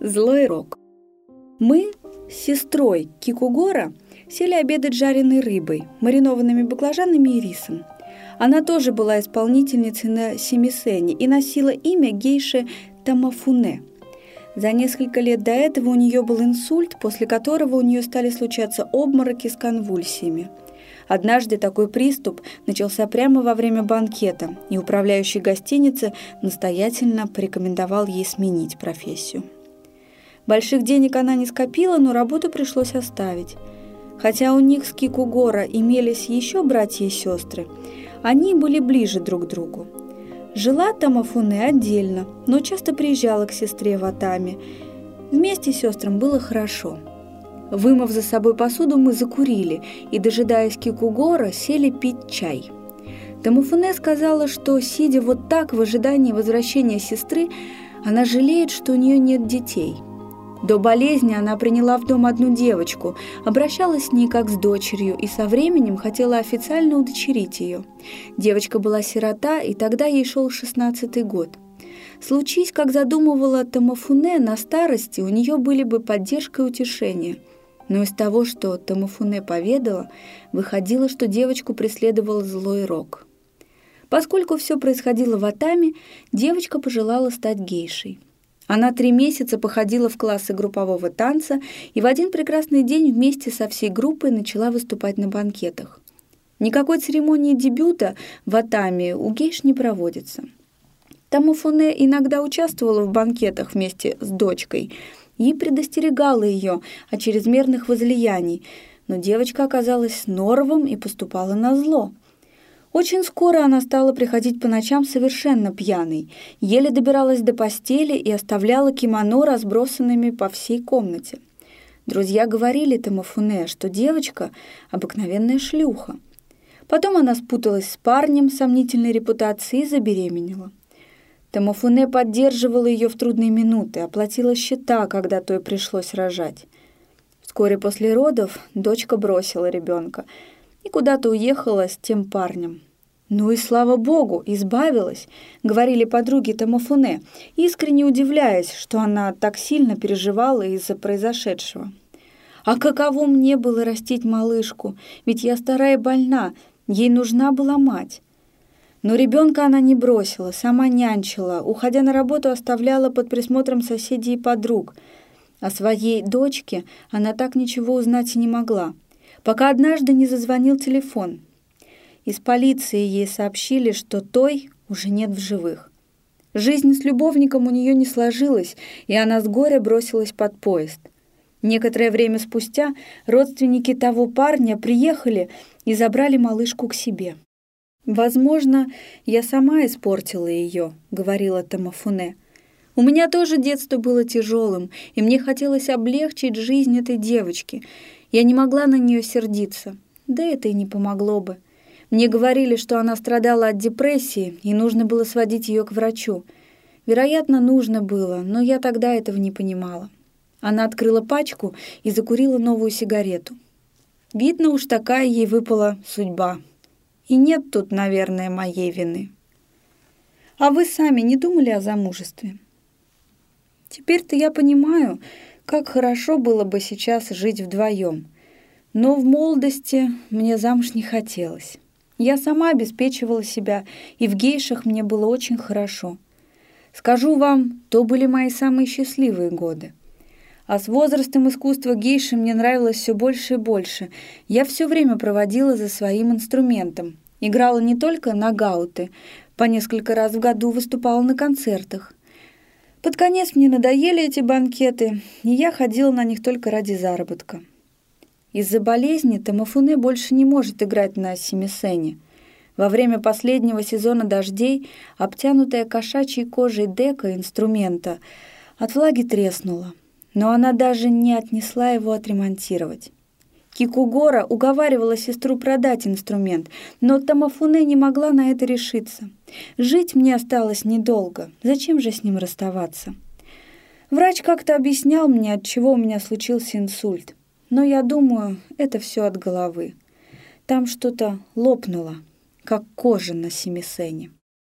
Злой рок. Мы с сестрой Кикугора сели обедать жареной рыбой, маринованными баклажанами и рисом. Она тоже была исполнительницей на семисене и носила имя гейши Тамафуне. За несколько лет до этого у нее был инсульт, после которого у нее стали случаться обмороки с конвульсиями. Однажды такой приступ начался прямо во время банкета, и управляющий гостиницы настоятельно порекомендовал ей сменить профессию. Больших денег она не скопила, но работу пришлось оставить. Хотя у них с Кикугора имелись еще братья и сестры, они были ближе друг к другу. Жила Тамафуне отдельно, но часто приезжала к сестре в Атаме. Вместе с сестрам было хорошо. Вымыв за собой посуду, мы закурили и, дожидаясь Кикугора, сели пить чай. Тамафуне сказала, что, сидя вот так в ожидании возвращения сестры, она жалеет, что у нее нет детей – до болезни она приняла в дом одну девочку, обращалась с ней как с дочерью и со временем хотела официально удочерить ее. Девочка была сирота, и тогда ей шел шестнадцатый год. Случись, как задумывала Тамафуне, на старости у нее были бы поддержка и утешение. Но из того, что Тамафуне поведала, выходило, что девочку преследовал злой рок. Поскольку все происходило в Атаме, девочка пожелала стать гейшей. Она три месяца походила в классы группового танца и в один прекрасный день вместе со всей группой начала выступать на банкетах. Никакой церемонии дебюта в Атаме у гейш не проводится. Тамуфуне иногда участвовала в банкетах вместе с дочкой и предостерегала ее от чрезмерных возлияний, но девочка оказалась норовом и поступала на зло – очень скоро она стала приходить по ночам совершенно пьяной, еле добиралась до постели и оставляла кимоно разбросанными по всей комнате. Друзья говорили Тамафуне, что девочка — обыкновенная шлюха. Потом она спуталась с парнем сомнительной репутации и забеременела. Тамафуне поддерживала ее в трудные минуты, оплатила счета, когда той пришлось рожать. Вскоре после родов дочка бросила ребенка — и куда-то уехала с тем парнем. «Ну и слава богу, избавилась», — говорили подруги Томофуне, искренне удивляясь, что она так сильно переживала из-за произошедшего. «А каково мне было растить малышку, ведь я старая больна, ей нужна была мать». Но ребенка она не бросила, сама нянчила, уходя на работу оставляла под присмотром соседей и подруг. О своей дочке она так ничего узнать не могла пока однажды не зазвонил телефон. Из полиции ей сообщили, что той уже нет в живых. Жизнь с любовником у нее не сложилась, и она с горя бросилась под поезд. Некоторое время спустя родственники того парня приехали и забрали малышку к себе. «Возможно, я сама испортила ее», — говорила Тамафуне. «У меня тоже детство было тяжелым, и мне хотелось облегчить жизнь этой девочки, я не могла на нее сердиться, да это и не помогло бы. Мне говорили, что она страдала от депрессии, и нужно было сводить ее к врачу. Вероятно, нужно было, но я тогда этого не понимала. Она открыла пачку и закурила новую сигарету. Видно уж такая ей выпала судьба. И нет тут, наверное, моей вины. А вы сами не думали о замужестве? Теперь-то я понимаю, как хорошо было бы сейчас жить вдвоем. Но в молодости мне замуж не хотелось. Я сама обеспечивала себя, и в гейшах мне было очень хорошо. Скажу вам, то были мои самые счастливые годы. А с возрастом искусства гейши мне нравилось все больше и больше. Я все время проводила за своим инструментом. Играла не только на гауты, по несколько раз в году выступала на концертах. Под конец мне надоели эти банкеты, и я ходила на них только ради заработка. Из-за болезни Тамафуне больше не может играть на семисене. Во время последнего сезона дождей, обтянутая кошачьей кожей дека инструмента, от влаги треснула, но она даже не отнесла его отремонтировать. Кикугора уговаривала сестру продать инструмент, но Тамафуне не могла на это решиться. Жить мне осталось недолго, зачем же с ним расставаться? Врач как-то объяснял мне, от чего у меня случился инсульт, но я думаю, это все от головы. Там что-то лопнуло, как кожа на семисене.